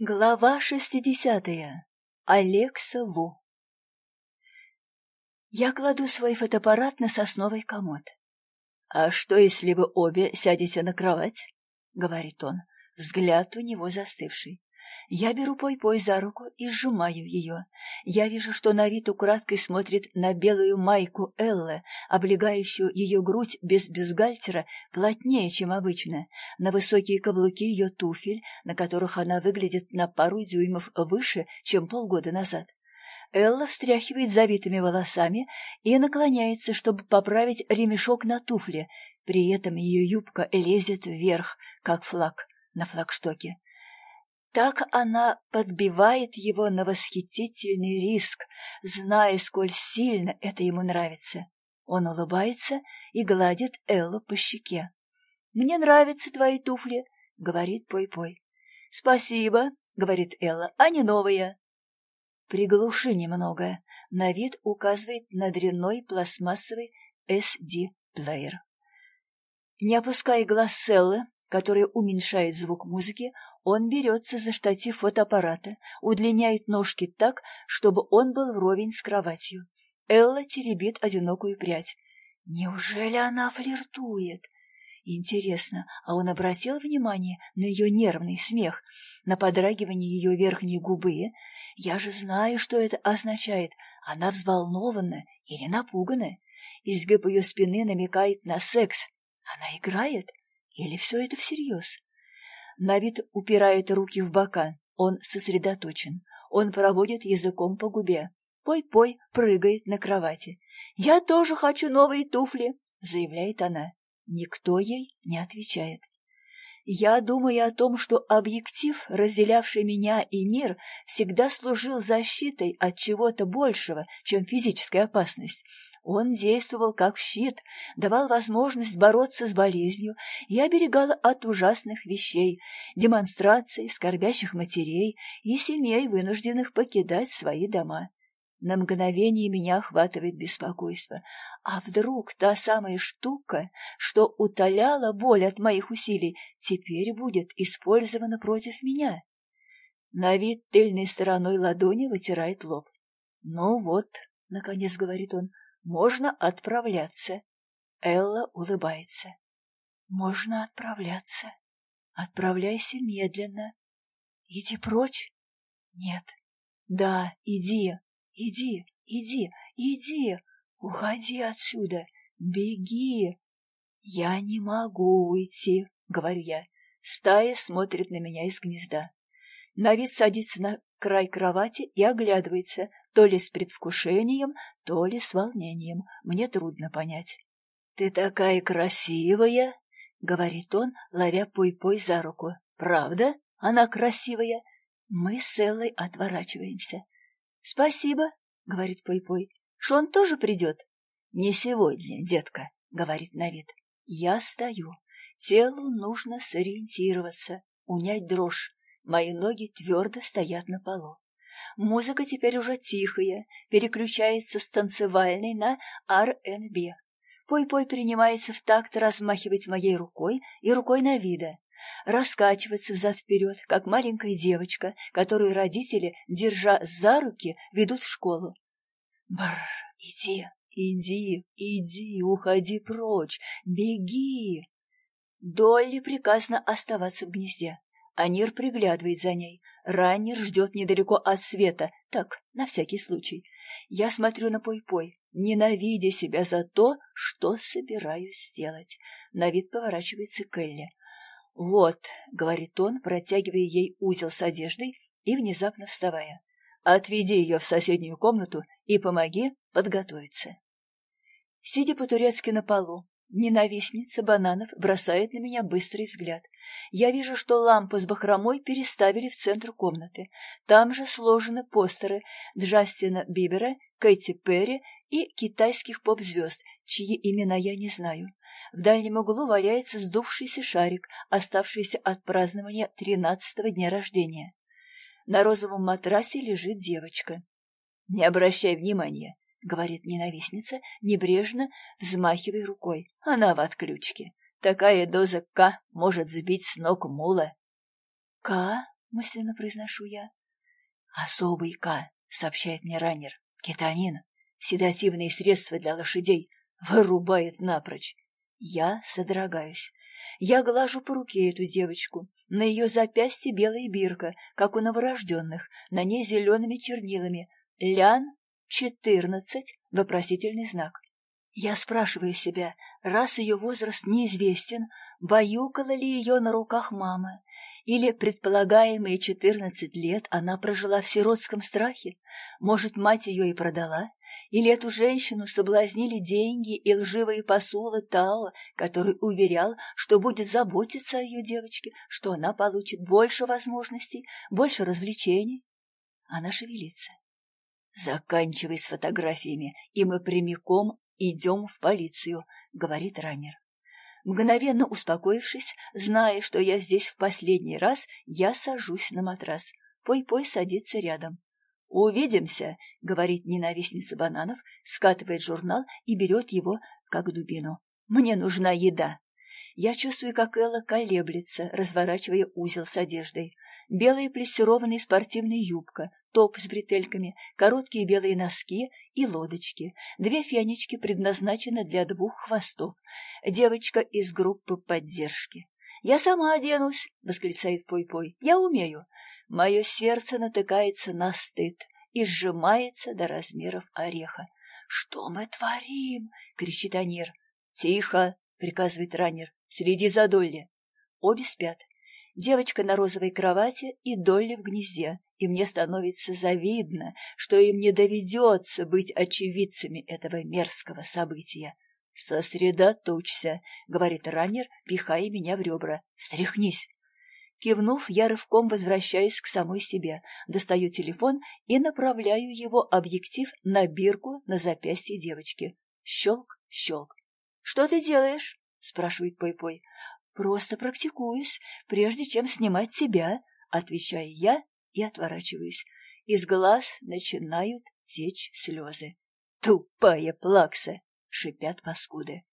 Глава шестидесятая. Алекса Ву. Я кладу свой фотоаппарат на сосновый комод. «А что, если вы обе сядете на кровать?» — говорит он. Взгляд у него застывший. Я беру Пой-Пой за руку и сжимаю ее. Я вижу, что на вид украдкой смотрит на белую майку Эллы, облегающую ее грудь без бюстгальтера плотнее, чем обычно, на высокие каблуки ее туфель, на которых она выглядит на пару дюймов выше, чем полгода назад. Элла встряхивает завитыми волосами и наклоняется, чтобы поправить ремешок на туфле, при этом ее юбка лезет вверх, как флаг на флагштоке. Так она подбивает его на восхитительный риск, зная, сколь сильно это ему нравится. Он улыбается и гладит Эллу по щеке. «Мне нравятся твои туфли», — говорит Пой-Пой. «Спасибо», — говорит Элла, — «они новые». «Приглуши немного», — на вид указывает на дрянной пластмассовый SD-плеер. Не опуская глаз Селлы, который уменьшает звук музыки, он берется за штатив фотоаппарата, удлиняет ножки так, чтобы он был вровень с кроватью. Элла теребит одинокую прядь. Неужели она флиртует? Интересно, а он обратил внимание на ее нервный смех, на подрагивание ее верхней губы? Я же знаю, что это означает. Она взволнована или напугана. Изгиб ее спины намекает на секс. Она играет? Или все это всерьез? На вид упирает руки в бока. Он сосредоточен. Он проводит языком по губе. Пой-пой прыгает на кровати. «Я тоже хочу новые туфли», — заявляет она. Никто ей не отвечает. Я думаю о том, что объектив, разделявший меня и мир, всегда служил защитой от чего-то большего, чем физическая опасность, он действовал как щит, давал возможность бороться с болезнью и оберегал от ужасных вещей, демонстраций, скорбящих матерей и семей, вынужденных покидать свои дома. На мгновение меня охватывает беспокойство. А вдруг та самая штука, что утоляла боль от моих усилий, теперь будет использована против меня? На вид тыльной стороной ладони вытирает лоб. «Ну вот», — наконец говорит он, можно отправляться. Элла улыбается. Можно отправляться. Отправляйся медленно. Иди прочь. Нет. Да, иди, иди, иди, иди. Уходи отсюда. Беги. Я не могу уйти, говорю я. Стая смотрит на меня из гнезда. На вид садится на край кровати и оглядывается, то ли с предвкушением, то ли с волнением. Мне трудно понять. «Ты такая красивая!» — говорит он, ловя Пой-Пой за руку. «Правда? Она красивая?» Мы с Эллой отворачиваемся. «Спасибо», — говорит Пой-Пой. «Шон тоже придет?» «Не сегодня, детка», — говорит Навид. Я стою. Телу нужно сориентироваться, унять дрожь. Мои ноги твердо стоят на полу. Музыка теперь уже тихая, переключается с танцевальной на R&B. Пой-пой принимается в такт размахивать моей рукой и рукой на вида, раскачиваться взад-вперед, как маленькая девочка, которую родители, держа за руки, ведут в школу. Бррр, иди, иди, иди, уходи прочь, беги. Долли приказано оставаться в гнезде. Анир приглядывает за ней. Раннер ждет недалеко от света. Так, на всякий случай. Я смотрю на Пой-Пой, ненавидя себя за то, что собираюсь сделать. На вид поворачивается к Элли. «Вот», — говорит он, протягивая ей узел с одеждой и внезапно вставая. «Отведи ее в соседнюю комнату и помоги подготовиться». Сидя по-турецки на полу, Ненавистница бананов бросает на меня быстрый взгляд. Я вижу, что лампу с бахромой переставили в центр комнаты. Там же сложены постеры Джастина Бибера, Кэти Перри и китайских поп-звезд, чьи имена я не знаю. В дальнем углу валяется сдувшийся шарик, оставшийся от празднования тринадцатого дня рождения. На розовом матрасе лежит девочка. Не обращай внимания, — говорит ненавистница, небрежно взмахивая рукой. Она в отключке. Такая доза К может сбить с ног мула. К? мысленно произношу я. «Особый К», — сообщает мне раннер. «Кетамин. Седативные средства для лошадей. Вырубает напрочь». Я содрогаюсь. Я глажу по руке эту девочку. На ее запястье белая бирка, как у новорожденных, на ней зелеными чернилами. Лян, четырнадцать, вопросительный знак. Я спрашиваю себя, раз ее возраст неизвестен, баюкала ли ее на руках мама, или предполагаемые четырнадцать лет она прожила в сиротском страхе, может, мать ее и продала, или эту женщину соблазнили деньги и лживые посулы Тао, который уверял, что будет заботиться о ее девочке, что она получит больше возможностей, больше развлечений? Она шевелится. «Заканчивай с фотографиями, и мы прямиком идем в полицию», — говорит раннер. Мгновенно успокоившись, зная, что я здесь в последний раз, я сажусь на матрас. Пой-пой садится рядом. «Увидимся», — говорит ненавистница бананов, скатывает журнал и берет его, как дубину. «Мне нужна еда». Я чувствую, как Элла колеблется, разворачивая узел с одеждой. Белая плессированная спортивная юбка, топ с бретельками, короткие белые носки и лодочки. Две фенечки предназначены для двух хвостов. Девочка из группы поддержки. «Я сама оденусь!» — восклицает Пой-Пой. «Я умею!» Мое сердце натыкается на стыд и сжимается до размеров ореха. «Что мы творим?» — кричит Анир. «Тихо!» — приказывает раннер. «Следи за Долли!» Обе спят. Девочка на розовой кровати и Долли в гнезде, и мне становится завидно, что им не доведется быть очевидцами этого мерзкого события. «Сосредоточься», — говорит раннер, пихая меня в ребра. «Встряхнись!» Кивнув, я рывком возвращаюсь к самой себе, достаю телефон и направляю его объектив на бирку на запястье девочки. Щелк, щелк. «Что ты делаешь?» — спрашивает Пой-Пой. «Просто практикуюсь, прежде чем снимать тебя», — отвечаю я и отворачиваюсь. Из глаз начинают течь слезы. «Тупая плакса!» — шипят паскуды.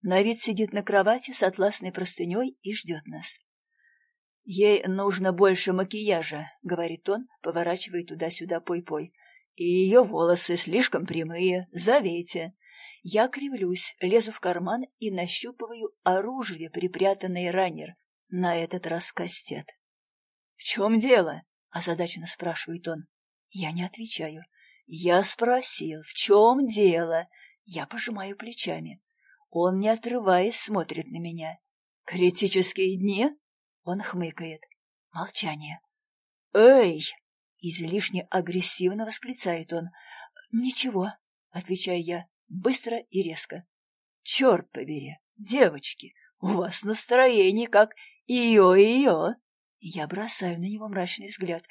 Навид сидит на кровати с атласной простыней и ждет нас. «Ей нужно больше макияжа», — говорит он, поворачивая туда-сюда пой-пой. «И ее волосы слишком прямые, завейте». Я кривлюсь, лезу в карман и нащупываю оружие, припрятанное раннер, на этот раз кастет. «В чем дело?» — озадаченно спрашивает он. Я не отвечаю. «Я спросил, в чем дело?» Я пожимаю плечами. Он, не отрываясь, смотрит на меня. «Критические дни?» Он хмыкает. Молчание. «Эй!» — излишне агрессивно восклицает он. «Ничего», — отвечаю я, быстро и резко. «Черт побери, девочки, у вас настроение как ее-ее!» Я бросаю на него мрачный взгляд.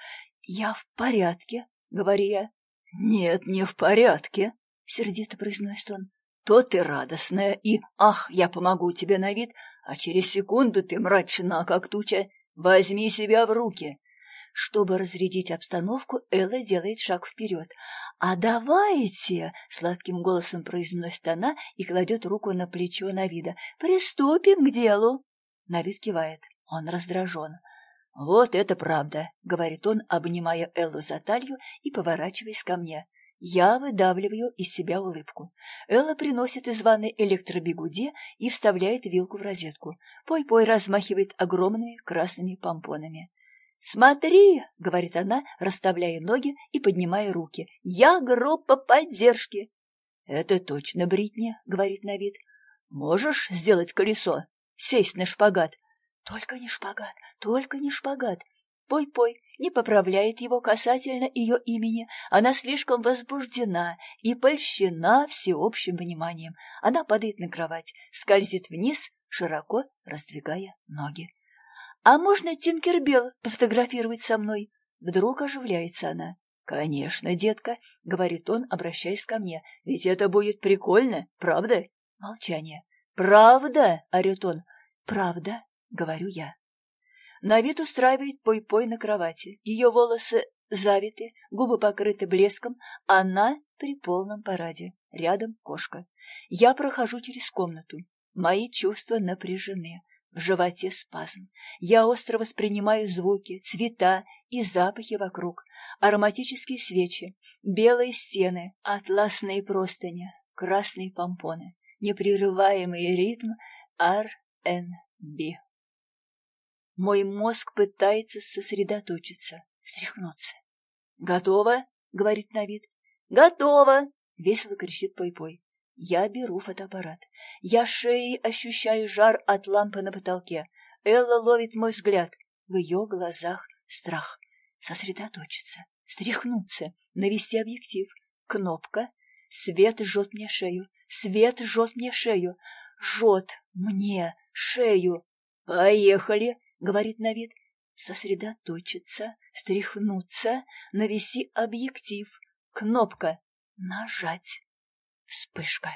«Я в порядке», — говорю я. «Нет, не в порядке», — сердито произносит он. «То ты радостная и «Ах, я помогу тебе на вид», а через секунду ты мрачна, как туча. Возьми себя в руки. Чтобы разрядить обстановку, Элла делает шаг вперед. «А давайте!» — сладким голосом произносит она и кладет руку на плечо Навида. «Приступим к делу!» Навид кивает. Он раздражен. «Вот это правда!» — говорит он, обнимая Эллу за талию и поворачиваясь ко мне. Я выдавливаю из себя улыбку. Элла приносит из ванной электробегуди и вставляет вилку в розетку. Пой-пой размахивает огромными красными помпонами. «Смотри!» — говорит она, расставляя ноги и поднимая руки. «Я группа поддержки!» «Это точно Бритни», — говорит на вид. «Можешь сделать колесо? Сесть на шпагат?» «Только не шпагат, только не шпагат!» Пой-пой не поправляет его касательно ее имени. Она слишком возбуждена и польщена всеобщим вниманием. Она падает на кровать, скользит вниз, широко раздвигая ноги. «А можно Тинкербелл пофотографировать со мной?» Вдруг оживляется она. «Конечно, детка», — говорит он, обращаясь ко мне. «Ведь это будет прикольно, правда?» Молчание. «Правда?» — орет он. «Правда?» — говорю я. На вид устраивает пой-пой на кровати. Ее волосы завиты, губы покрыты блеском, она при полном параде. Рядом кошка. Я прохожу через комнату. Мои чувства напряжены. В животе спазм. Я остро воспринимаю звуки, цвета и запахи вокруг. Ароматические свечи, белые стены, атласные простыни, красные помпоны, непрерываемый ритм R&B. Мой мозг пытается сосредоточиться, встряхнуться. «Готово?» — говорит Навид. «Готово!» — весело кричит Пой-Пой. Я беру фотоаппарат. Я шеей ощущаю жар от лампы на потолке. Элла ловит мой взгляд. В ее глазах страх. Сосредоточиться, встряхнуться, навести объектив. Кнопка. Свет жжет мне шею. Свет жжет мне шею. Жжет мне шею. «Поехали!» — говорит Навид. Сосредоточиться, встряхнуться, навести объектив. Кнопка. Нажать. Вспышка.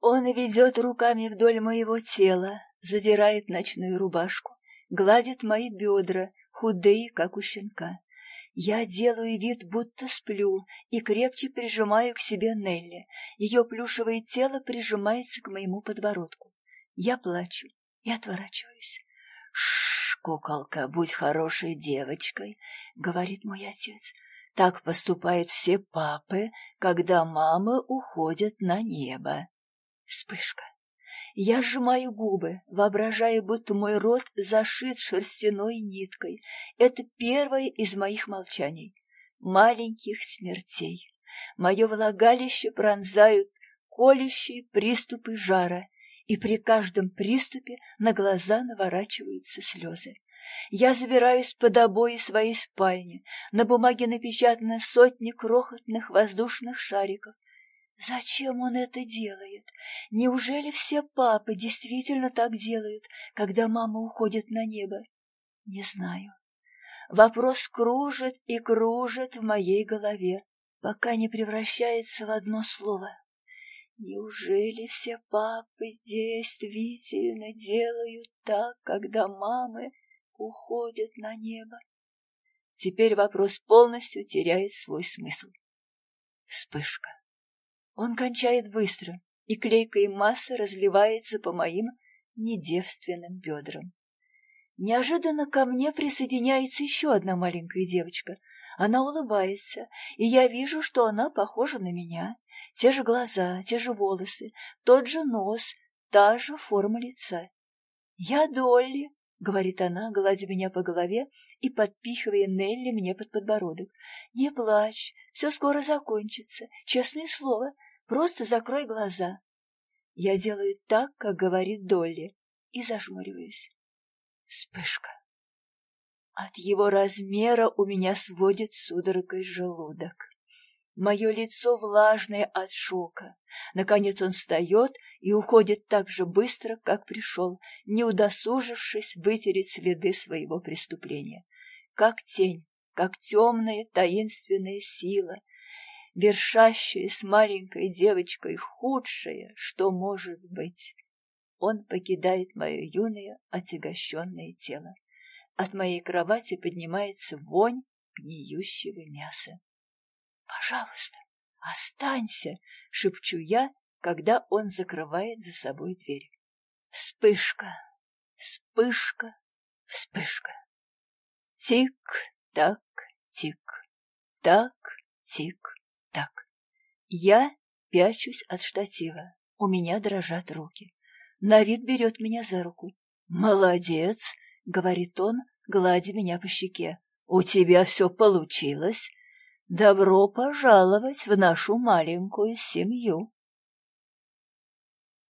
Он ведет руками вдоль моего тела, задирает ночную рубашку, гладит мои бедра, худые, как у щенка. Я делаю вид, будто сплю, и крепче прижимаю к себе Нелли. Ее плюшевое тело прижимается к моему подбородку. Я плачу и отворачиваюсь. «Шш, куколка, будь хорошей девочкой», — говорит мой отец. Так поступают все папы, когда мамы уходят на небо. Вспышка. Я сжимаю губы, воображая, будто мой рот зашит шерстяной ниткой. Это первое из моих молчаний. Маленьких смертей. Мое влагалище пронзают колющие приступы жара, и при каждом приступе на глаза наворачиваются слезы. Я забираюсь под обои своей спальни. На бумаге напечатаны сотни крохотных воздушных шариков. Зачем он это делает? Неужели все папы действительно так делают, когда мама уходит на небо? Не знаю. Вопрос кружит и кружит в моей голове, пока не превращается в одно слово. Неужели все папы действительно делают так, когда мамы уходят на небо. Теперь вопрос полностью теряет свой смысл. Вспышка. Он кончает быстро, и клейкая масса разливается по моим недевственным бедрам. Неожиданно ко мне присоединяется еще одна маленькая девочка. Она улыбается, и я вижу, что она похожа на меня. Те же глаза, те же волосы, тот же нос, та же форма лица. Я Долли, — говорит она, гладя меня по голове и подпихивая Нелли мне под подбородок. «Не плачь, все скоро закончится, честное слово, просто закрой глаза». Я делаю так, как говорит Долли, и зажмуриваюсь. Вспышка. От его размера у меня сводит судорогой желудок. Мое лицо влажное от шока. Наконец он встает и уходит так же быстро, как пришел, не удосужившись вытереть следы своего преступления. Как тень, как темная таинственная сила, вершащая с маленькой девочкой худшее, что может быть. Он покидает мое юное, отягощенное тело. От моей кровати поднимается вонь гниющего мяса. «Пожалуйста, останься!» — шепчу я, когда он закрывает за собой дверь. Вспышка, вспышка, вспышка. Тик-так, тик, так, тик, так. Я пячусь от штатива. У меня дрожат руки. На вид берет меня за руку. «Молодец!» — говорит он, гладя меня по щеке. «У тебя все получилось. Добро пожаловать в нашу маленькую семью.